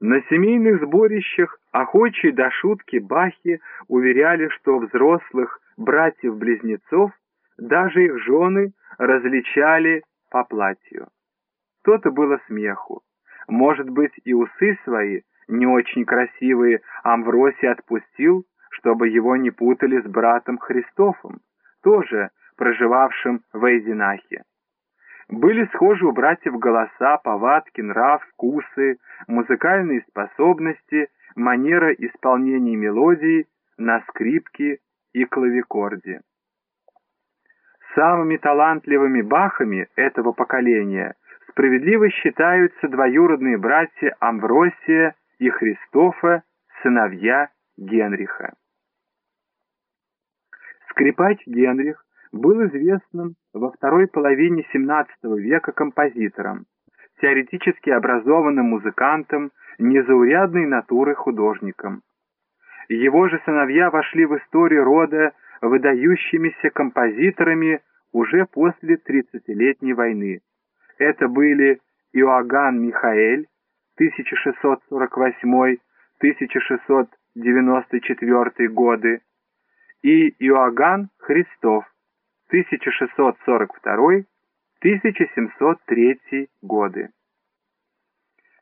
На семейных сборищах охочие до шутки бахи уверяли, что взрослых братьев-близнецов даже их жены различали по платью. То-то было смеху. Может быть, и усы свои, не очень красивые, Амвросий отпустил, чтобы его не путали с братом Христофом, тоже проживавшим в Эйзенахе. Были схожи у братьев голоса, повадки, нрав, вкусы, музыкальные способности, манера исполнения мелодий на скрипке и клавикорде. Самыми талантливыми бахами этого поколения справедливо считаются двоюродные братья Амвросия и Христофа, сыновья Генриха. Скрипач Генрих был известным во второй половине XVII века композитором, теоретически образованным музыкантом, незаурядной натуры художником. Его же сыновья вошли в историю рода выдающимися композиторами уже после тридцатилетней войны. Это были Иоганн Михаэль 1648-1694 годы и Иоганн Христов 1642-1703 годы.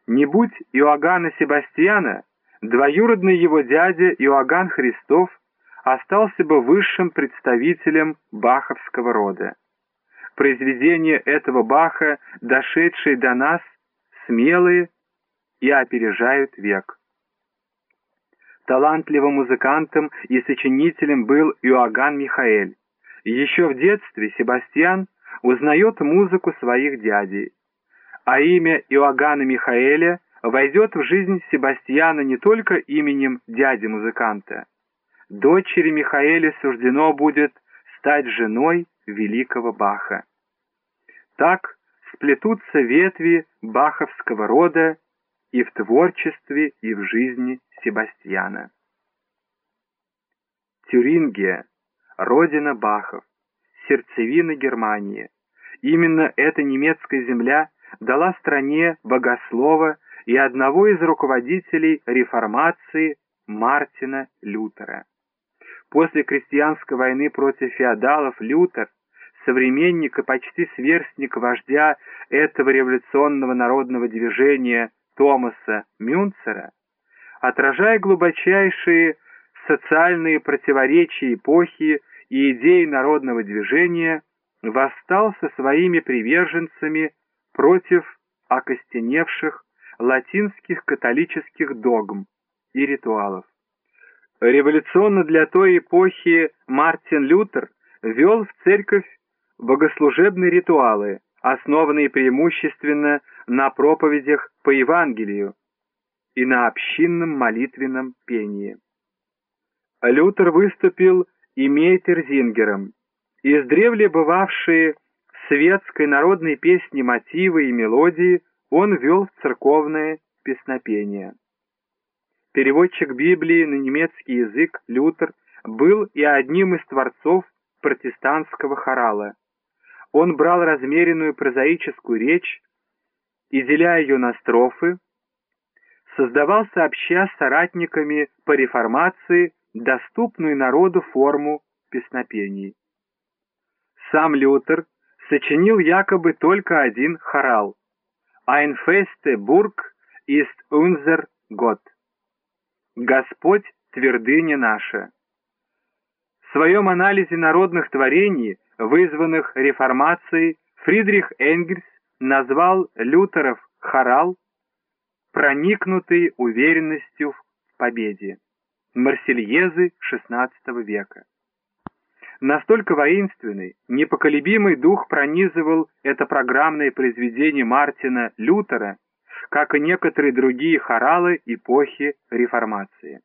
Не будь Иоганна Себастьяна, двоюродный его дядя Иоганн Христов остался бы высшим представителем баховского рода. Произведения этого Баха, дошедшие до нас, смелые и опережают век. Талантливым музыкантом и сочинителем был Иоганн Михаэль. Еще в детстве Себастьян узнает музыку своих дядей, а имя Иоганна Михаэля войдет в жизнь Себастьяна не только именем дяди-музыканта. Дочери Михаэля суждено будет стать женой великого Баха. Так сплетутся ветви баховского рода и в творчестве, и в жизни Себастьяна. Тюрингия родина Бахов, сердцевина Германии. Именно эта немецкая земля дала стране богослова и одного из руководителей реформации Мартина Лютера. После крестьянской войны против феодалов Лютер, современник и почти сверстник вождя этого революционного народного движения Томаса Мюнцера, отражая глубочайшие социальные противоречия эпохи и идеи народного движения, восстал со своими приверженцами против окостеневших латинских католических догм и ритуалов. Революционно для той эпохи Мартин Лютер ввел в церковь богослужебные ритуалы, основанные преимущественно на проповедях по Евангелию и на общинном молитвенном пении. Лютер выступил и Мейтерзингером. Издревле бывавшие светской народной песни мотивы и мелодии он ввел в церковное песнопение. Переводчик Библии на немецкий язык Лютер был и одним из творцов протестантского хорала. Он брал размеренную прозаическую речь и, деля ее на строфы, создавал сообща с соратниками по реформации доступную народу форму песнопений. Сам Лютер сочинил якобы только один хорал «Ein feste Burg ist unser Gott» «Господь – твердыня наша». В своем анализе народных творений, вызванных реформацией, Фридрих Энгельс назвал Лютеров хорал проникнутый уверенностью в победе. Марсельезы XVI века. Настолько воинственный, непоколебимый дух пронизывал это программное произведение Мартина Лютера, как и некоторые другие хоралы эпохи Реформации.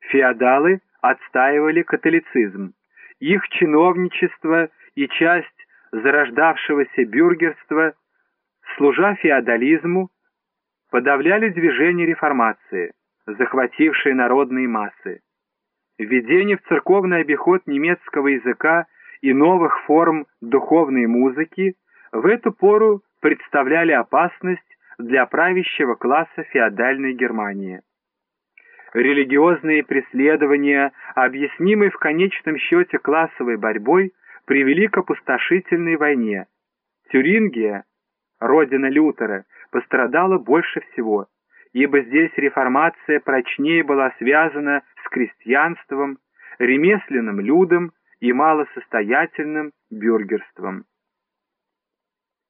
Феодалы отстаивали католицизм. Их чиновничество и часть зарождавшегося бюргерства служа феодализму, подавляли движение реформации, захватившие народные массы. Введение в церковный обиход немецкого языка и новых форм духовной музыки в эту пору представляли опасность для правящего класса феодальной Германии. Религиозные преследования, объяснимые в конечном счете классовой борьбой, привели к опустошительной войне. Тюрингия, родина Лютера, пострадала больше всего, ибо здесь реформация прочнее была связана с крестьянством, ремесленным людом и малосостоятельным бюргерством.